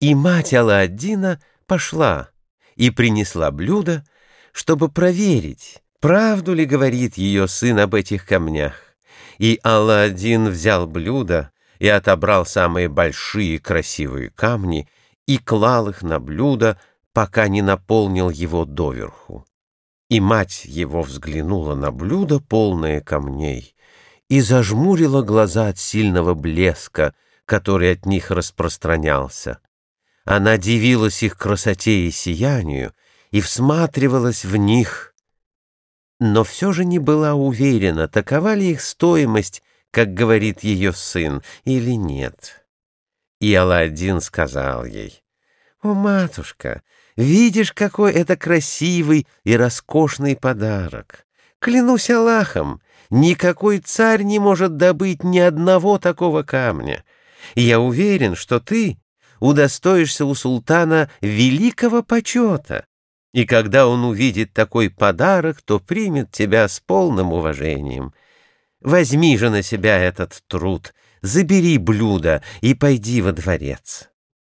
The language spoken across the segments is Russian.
И мать Алладдина пошла и принесла блюдо, чтобы проверить, правду ли говорит ее сын об этих камнях. И Алладдин взял блюдо и отобрал самые большие красивые камни и клал их на блюдо, пока не наполнил его доверху. И мать его взглянула на блюдо, полное камней, и зажмурила глаза от сильного блеска, который от них распространялся. Она дивилась их красоте и сиянию и всматривалась в них, но все же не была уверена, такова ли их стоимость, как говорит ее сын, или нет. И Аладдин сказал ей, «О, матушка, видишь, какой это красивый и роскошный подарок! Клянусь Аллахом, никакой царь не может добыть ни одного такого камня. я уверен, что ты удостоишься у султана великого почета, и когда он увидит такой подарок, то примет тебя с полным уважением. Возьми же на себя этот труд, забери блюдо и пойди во дворец.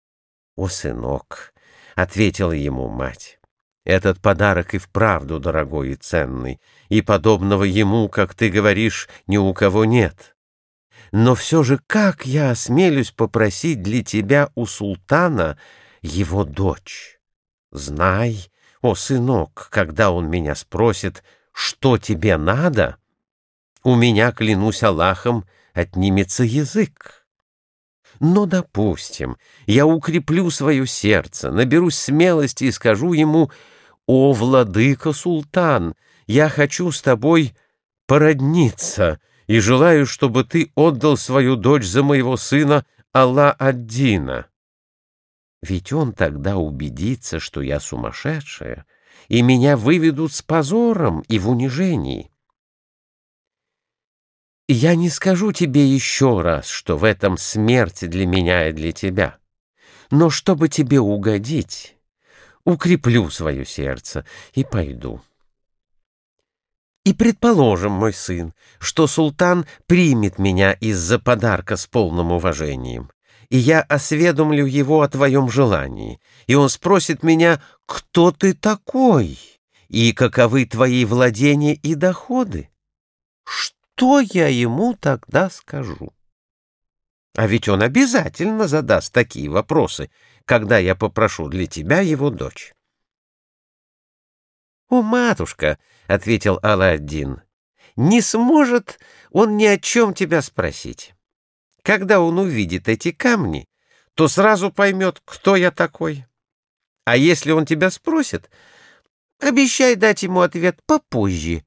— О, сынок, — ответила ему мать, — этот подарок и вправду дорогой и ценный, и подобного ему, как ты говоришь, ни у кого нет. — но все же как я осмелюсь попросить для тебя у султана его дочь? Знай, о, сынок, когда он меня спросит, что тебе надо, у меня, клянусь Аллахом, отнимется язык. Но, допустим, я укреплю свое сердце, наберусь смелости и скажу ему, «О, владыка султан, я хочу с тобой породниться» и желаю, чтобы ты отдал свою дочь за моего сына Алла-ад-Дина. Ведь он тогда убедится, что я сумасшедшая, и меня выведут с позором и в унижении. Я не скажу тебе еще раз, что в этом смерть для меня и для тебя, но чтобы тебе угодить, укреплю свое сердце и пойду. И предположим, мой сын, что султан примет меня из-за подарка с полным уважением, и я осведомлю его о твоем желании, и он спросит меня, кто ты такой и каковы твои владения и доходы. Что я ему тогда скажу? А ведь он обязательно задаст такие вопросы, когда я попрошу для тебя его дочь. «О, матушка!» — ответил Алладдин. «Не сможет он ни о чем тебя спросить. Когда он увидит эти камни, то сразу поймет, кто я такой. А если он тебя спросит, обещай дать ему ответ попозже,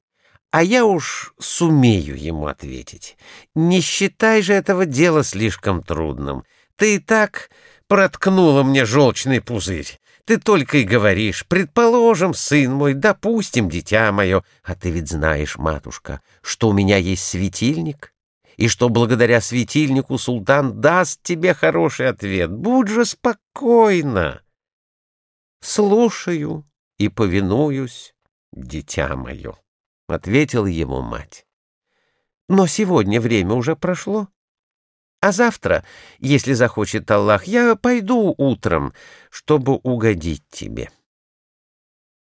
а я уж сумею ему ответить. Не считай же этого дела слишком трудным. Ты и так проткнула мне желчный пузырь. Ты только и говоришь, предположим, сын мой, допустим, дитя мое, а ты ведь знаешь, матушка, что у меня есть светильник, и что благодаря светильнику султан даст тебе хороший ответ. Будь же спокойна. Слушаю и повинуюсь, дитя мое, — ответила ему мать. Но сегодня время уже прошло. А завтра, если захочет Аллах, я пойду утром, чтобы угодить тебе.